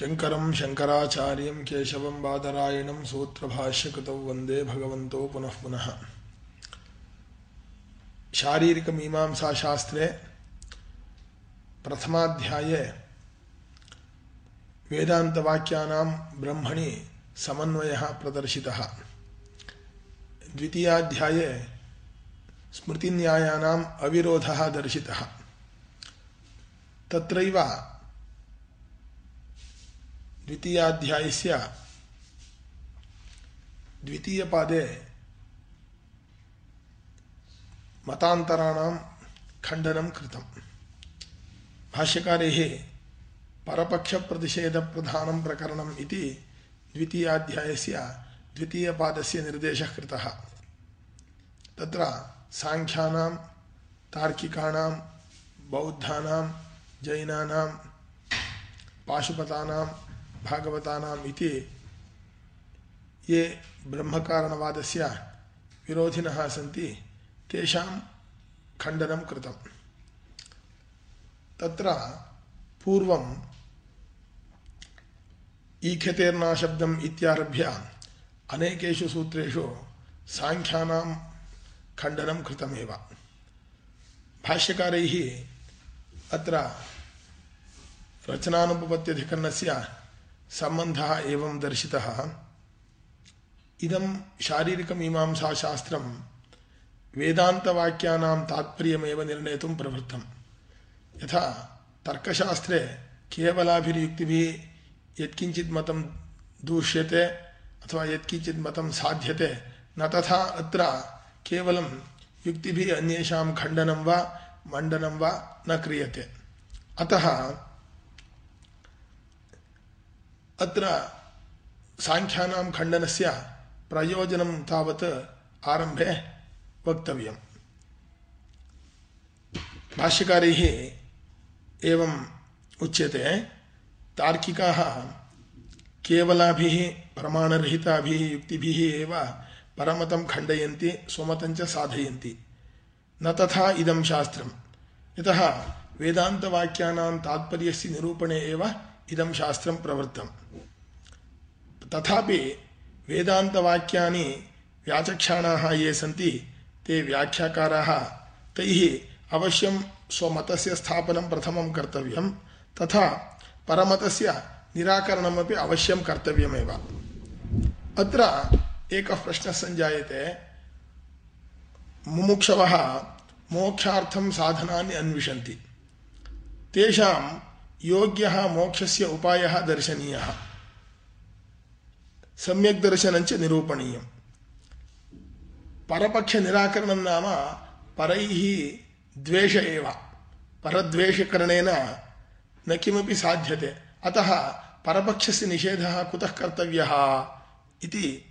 शङ्करं शङ्कराचार्यं केशवं बादरायणं सूत्रभाष्यकृतौ वंदे भगवन्तौ पुनः पुनः। शारीरिकमीमांसाशास्त्रे प्रथमाध्याये वेदान्तवाक्यानां ब्रह्मणि समन्वयः प्रदर्शितः। द्वितीयाध्याये स्मृतिन्यायानाम् अविरोधः तत्रैव द्वितीयाध्यायस्य द्वितीयपादे मतान्तराणां खण्डनं कृतं भाष्यकारैः परपक्षप्रतिषेधप्रधानं प्रकरणम् इति द्वितीयाध्यायस्य द्वितीयपादस्य निर्देशः कृतः। तत्र साङ्ख्यानां तार्किकाणां, बौद्धानां, जैनानां, पाशुपतानां भागवतानाम् इति ये ब्रह्मकारणवादस्य विरोधिनः सन्ति, तेषां खण्डनं कृतं। तत्र पूर्वम् ईख्यतेर्नाशब्दम् इत्यारभ्य अनेकेषु सूत्रेषु साङ्ख्यानां खण्डनं कृतमेव। भाष्यकारैः अत्र रचनानुपपत्त्यधिकरणस्य सम्बन्धः एवं दर्शितः इदं शारीरिकमीमांसाशास्त्रं वेदान्तवाक्यानां तात्पर्यमेव निर्णेतुं प्रवृत्तं यथा तर्कशास्त्रे केवलाभिर्युक्तिभिः यत्किञ्चित् मतं दूष्यते अथवा यत्किञ्चित् मतं साध्यते न तथा अत्र केवलं युक्तिभिः अन्येषां खण्डनं वा मण्डनं वा न क्रियते अतः अत्र साङ्ख्यानां खण्डनस्य प्रयोजनं तावत् आरम्भे वक्तव्यम्। भाष्यकारैः एवम् उच्यते, तार्किकाः केवलाभिः, प्रमाणरहिताभिः, युक्तिभिः एव परमतं खण्डयन्ति, स्वमतं साधयन्ति। न तथा इदं शास्त्रं यतः वेदान्तवाक्यानां तात्पर्यस्य निरूपणे एव इदं शास्त्रं प्रवृत्तम् तथापि वेदान्तवाक्यानि व्याचक्षाणाः ये सन्ति, ते व्याख्याकाराः, तैः अवश्यं स्वमतस्य स्थापनं प्रथमं कर्तव्यं, तथा परमतस्य निराकरणमपि अवश्यं कर्तव्यमेव। अत्र एकः प्रश्नः सञ्जायते। साधनानि अन्विषन्ति। तेषां योग्यः मोक्षस्य उपायः दर्शनीयः। सम्यक् दर्शनञ्च निरूपणीयम्। परपक्षनिराकरणं नाम परैः द्वेष एव। परद्वेषकरणेन न किमपि साध्यते। अतः परपक्षस्य निषेधः कुतः कर्तव्यः इति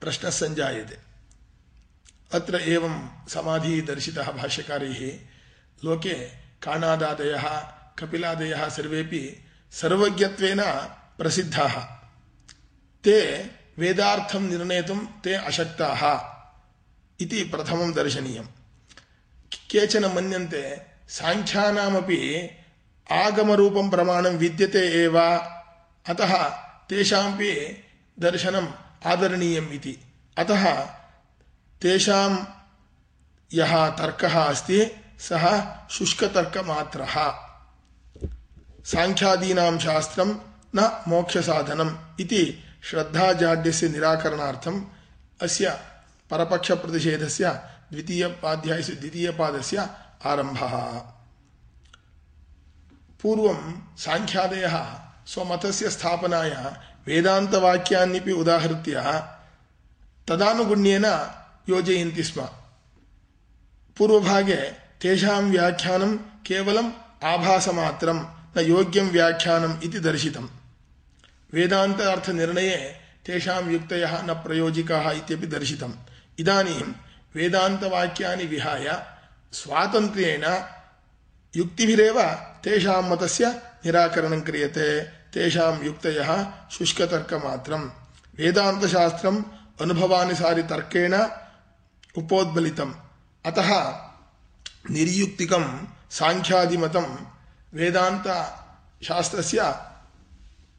प्रश्नः सञ्जायते। अत्र एवं समाधिः दर्शितः भाष्यकारैः लोके काणादादयः ಕಪಿಲಾದಯ ಸರ್ವೇಪಿ ಸರ್ವಜ್ಞತ್ವೇನ ಪ್ರಸಿದ್ಧಾ. ತೇ ವೇದಾರ್ಥಂ ನಿರ್ಣೇತುಂ ತೇ ಅಶಕ್ತಾ ಇತಿ ಪ್ರಥಮಂ ದರ್ಶನೀಯಂ. ಕೇಚನ ಮನ್ಯಂತೆ ಸಾಂಖ್ಯಾನಾಮಪಿ ಆಗಮರೂಪಂ ಪ್ರಮಾಣಂ ವಿದ್ಯತೆ ಏವ ಅತಃ ತೇಷಾಂಪಿ ದರ್ಶನಂ ಆದರಣೀಯಂ ಇತಿ. ಅತಃ ತೇಷಾಂ ಯಹ ತರ್ಕಃ ಅಸ್ತಿ ಸಹ ಶುಷ್ಕತರ್ಕಮಾತ್ರಃ సాంఖ్యాదీనాం శాస్త్రం న మోక్ష సాధనం ఇది శ్రద్ధాజాడ్యస్య నిరాకరణార్థం అస్య పరపక్ష ప్రతిషేధస్య ద్వితీయ పాధ్యాయస్య ద్వితీయ పాదస్య ఆరంభः పూర్వం సాంఖ్యాదయः స్వమతస్య స్థాపనాయ వేదాంతవాక్యాన్నిపి ఉదాహృత్య తదానుగుణ్యేన యోజయంతి స్మ పూర్వభాగే తేషాం వ్యాఖ్యానం కేవలం ఆభాసమాత్రం न योग्यं व्याख्यानम् इति दर्शितम् वेदान्त अर्थनिर्णये तेषां युक्तयः न प्रयोजिकाः इत्यपि दर्शितम् इदानीं वेदान्तवाक्यानि विहाय स्वातन्त्र्येण युक्तिभिरेव तेषां मतस्य निराकरणं क्रियते तेषां युक्तयः शुष्कतर्कमात्रं वेदान्तशास्त्रम् अनुभवानुसारितर्केण उपोद्बलितम् अतः निर्युक्तिकं साङ्ख्यादिमतं वेदान्तशास्त्रस्य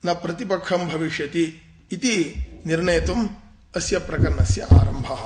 न प्रतिपक्षं भविष्यति इति निर्णेतुम् अस्य प्रकरणस्य आरम्भः